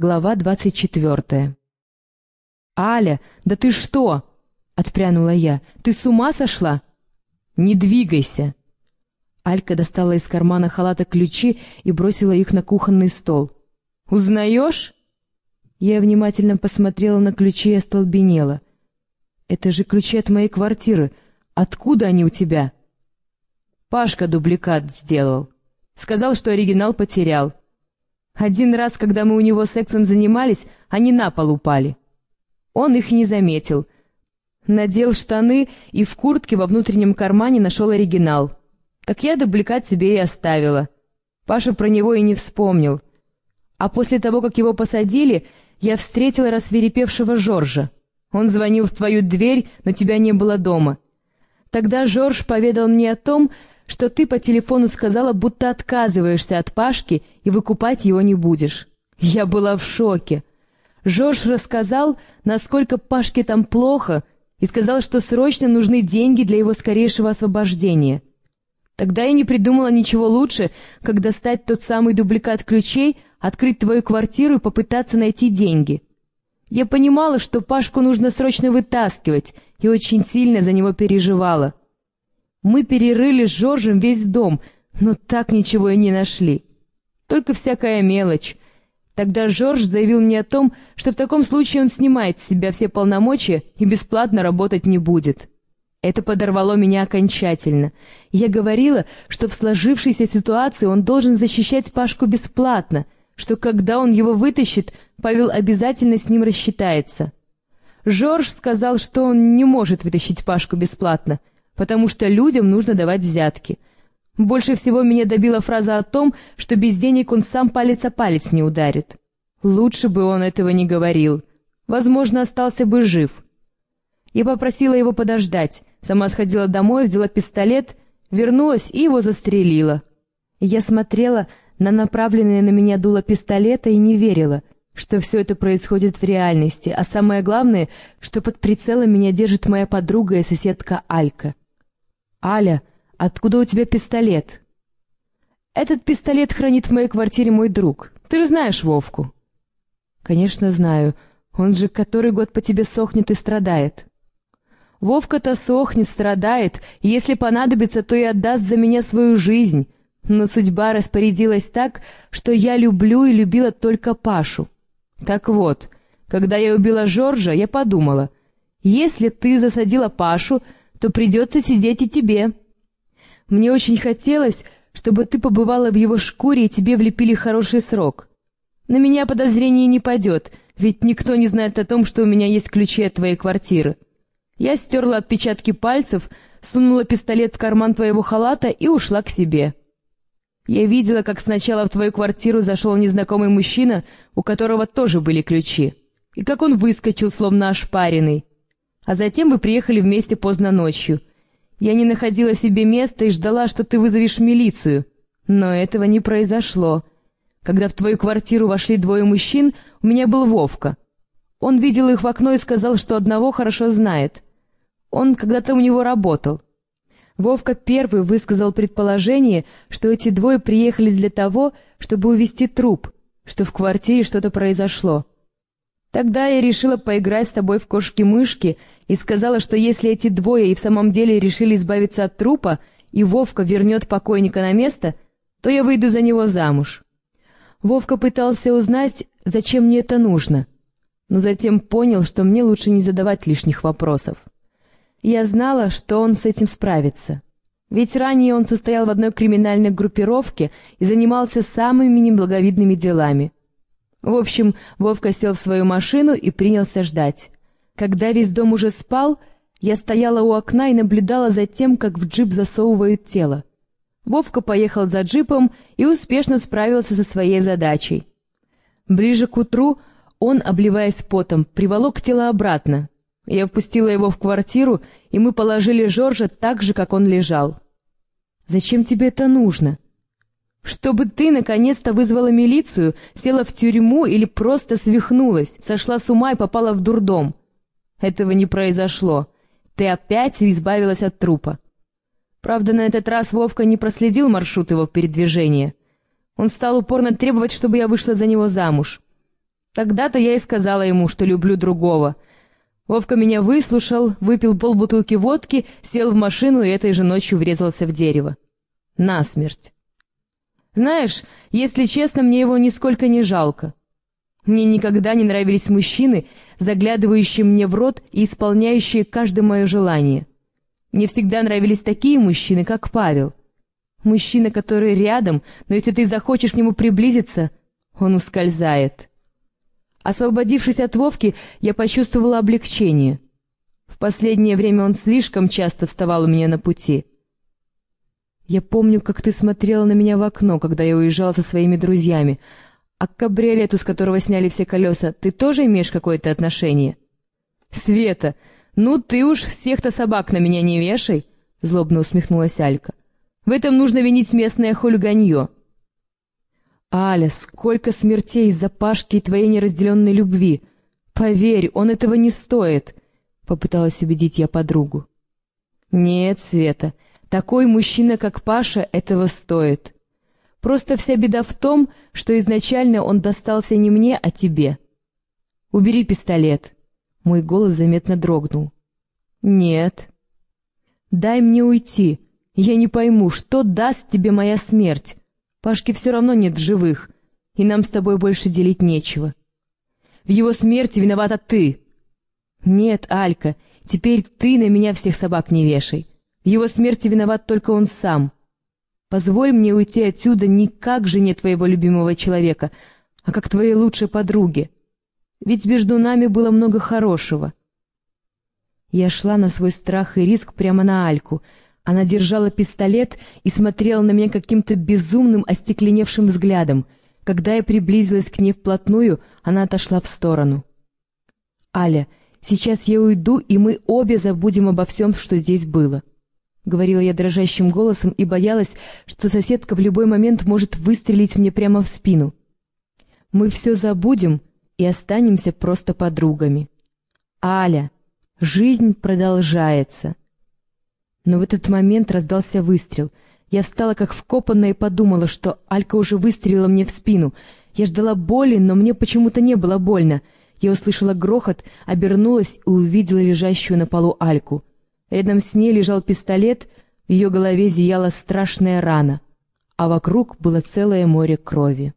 Глава двадцать четвертая. «Аля, да ты что?» — отпрянула я. «Ты с ума сошла?» «Не двигайся!» Алька достала из кармана халата ключи и бросила их на кухонный стол. «Узнаешь?» Я внимательно посмотрела на ключи и остолбенела. «Это же ключи от моей квартиры. Откуда они у тебя?» «Пашка дубликат сделал. Сказал, что оригинал потерял. Один раз, когда мы у него сексом занимались, они на пол упали. Он их не заметил. Надел штаны и в куртке во внутреннем кармане нашел оригинал. Так я дубликат себе и оставила. Паша про него и не вспомнил. А после того, как его посадили, я встретила рассверепевшего Жоржа. Он звонил в твою дверь, но тебя не было дома. Тогда Жорж поведал мне о том, что ты по телефону сказала, будто отказываешься от Пашки и выкупать его не будешь. Я была в шоке. Жорж рассказал, насколько Пашке там плохо, и сказал, что срочно нужны деньги для его скорейшего освобождения. Тогда я не придумала ничего лучше, как достать тот самый дубликат ключей, открыть твою квартиру и попытаться найти деньги. Я понимала, что Пашку нужно срочно вытаскивать, и очень сильно за него переживала. Мы перерыли с Жоржем весь дом, но так ничего и не нашли. Только всякая мелочь. Тогда Жорж заявил мне о том, что в таком случае он снимает с себя все полномочия и бесплатно работать не будет. Это подорвало меня окончательно. Я говорила, что в сложившейся ситуации он должен защищать Пашку бесплатно, что когда он его вытащит, Павел обязательно с ним рассчитается. Жорж сказал, что он не может вытащить Пашку бесплатно, потому что людям нужно давать взятки. Больше всего меня добила фраза о том, что без денег он сам палец о палец не ударит. Лучше бы он этого не говорил. Возможно, остался бы жив. Я попросила его подождать. Сама сходила домой, взяла пистолет, вернулась и его застрелила. Я смотрела на направленное на меня дуло пистолета и не верила, что все это происходит в реальности, а самое главное, что под прицелом меня держит моя подруга и соседка Алька. «Аля, откуда у тебя пистолет?» «Этот пистолет хранит в моей квартире мой друг. Ты же знаешь Вовку». «Конечно знаю. Он же который год по тебе сохнет и страдает». «Вовка-то сохнет, страдает, и если понадобится, то и отдаст за меня свою жизнь. Но судьба распорядилась так, что я люблю и любила только Пашу. Так вот, когда я убила Жоржа, я подумала, если ты засадила Пашу, то придется сидеть и тебе. Мне очень хотелось, чтобы ты побывала в его шкуре и тебе влепили хороший срок. На меня подозрение не падет, ведь никто не знает о том, что у меня есть ключи от твоей квартиры. Я стерла отпечатки пальцев, сунула пистолет в карман твоего халата и ушла к себе. Я видела, как сначала в твою квартиру зашел незнакомый мужчина, у которого тоже были ключи, и как он выскочил, словно ошпаренный. А затем вы приехали вместе поздно ночью. Я не находила себе места и ждала, что ты вызовешь милицию. Но этого не произошло. Когда в твою квартиру вошли двое мужчин, у меня был Вовка. Он видел их в окно и сказал, что одного хорошо знает. Он когда-то у него работал. Вовка первый высказал предположение, что эти двое приехали для того, чтобы увезти труп, что в квартире что-то произошло. Тогда я решила поиграть с тобой в кошки-мышки и сказала, что если эти двое и в самом деле решили избавиться от трупа, и Вовка вернет покойника на место, то я выйду за него замуж. Вовка пытался узнать, зачем мне это нужно, но затем понял, что мне лучше не задавать лишних вопросов. Я знала, что он с этим справится. Ведь ранее он состоял в одной криминальной группировке и занимался самыми неблаговидными делами — в общем, Вовка сел в свою машину и принялся ждать. Когда весь дом уже спал, я стояла у окна и наблюдала за тем, как в джип засовывают тело. Вовка поехал за джипом и успешно справился со своей задачей. Ближе к утру он, обливаясь потом, приволок тело обратно. Я впустила его в квартиру, и мы положили Жоржа так же, как он лежал. «Зачем тебе это нужно?» Чтобы ты наконец-то вызвала милицию, села в тюрьму или просто свихнулась, сошла с ума и попала в дурдом. Этого не произошло. Ты опять избавилась от трупа. Правда, на этот раз Вовка не проследил маршрут его передвижения. Он стал упорно требовать, чтобы я вышла за него замуж. Тогда-то я и сказала ему, что люблю другого. Вовка меня выслушал, выпил полбутылки водки, сел в машину и этой же ночью врезался в дерево. Насмерть. Знаешь, если честно, мне его нисколько не жалко. Мне никогда не нравились мужчины, заглядывающие мне в рот и исполняющие каждое мое желание. Мне всегда нравились такие мужчины, как Павел. Мужчина, который рядом, но если ты захочешь к нему приблизиться, он ускользает. Освободившись от Вовки, я почувствовала облегчение. В последнее время он слишком часто вставал у меня на пути. Я помню, как ты смотрела на меня в окно, когда я уезжала со своими друзьями, а к кабриолету, с которого сняли все колеса, ты тоже имеешь какое-то отношение? Света, ну ты уж всех-то собак на меня не вешай, злобно усмехнулась Алька. В этом нужно винить местное хулиганье. Аля, сколько смертей из-за Пашки и твоей неразделенной любви. Поверь, он этого не стоит, попыталась убедить я подругу. Нет, Света, такой мужчина, как Паша, этого стоит. Просто вся беда в том, что изначально он достался не мне, а тебе. Убери пистолет. Мой голос заметно дрогнул. Нет. Дай мне уйти. Я не пойму, что даст тебе моя смерть. Пашки все равно нет в живых, и нам с тобой больше делить нечего. В его смерти виновата ты. Нет, Алька, теперь ты на меня всех собак не вешай. Его смерти виноват только он сам. Позволь мне уйти отсюда не как жене твоего любимого человека, а как твоей лучшей подруге. Ведь между нами было много хорошего. Я шла на свой страх и риск прямо на Альку. Она держала пистолет и смотрела на меня каким-то безумным, остекленевшим взглядом. Когда я приблизилась к ней вплотную, она отошла в сторону. «Аля, сейчас я уйду, и мы обе забудем обо всем, что здесь было». — говорила я дрожащим голосом и боялась, что соседка в любой момент может выстрелить мне прямо в спину. «Мы все забудем и останемся просто подругами. Аля, жизнь продолжается». Но в этот момент раздался выстрел. Я встала как вкопанная и подумала, что Алька уже выстрелила мне в спину. Я ждала боли, но мне почему-то не было больно. Я услышала грохот, обернулась и увидела лежащую на полу Альку — Рядом с ней лежал пистолет, в ее голове зияла страшная рана, а вокруг было целое море крови.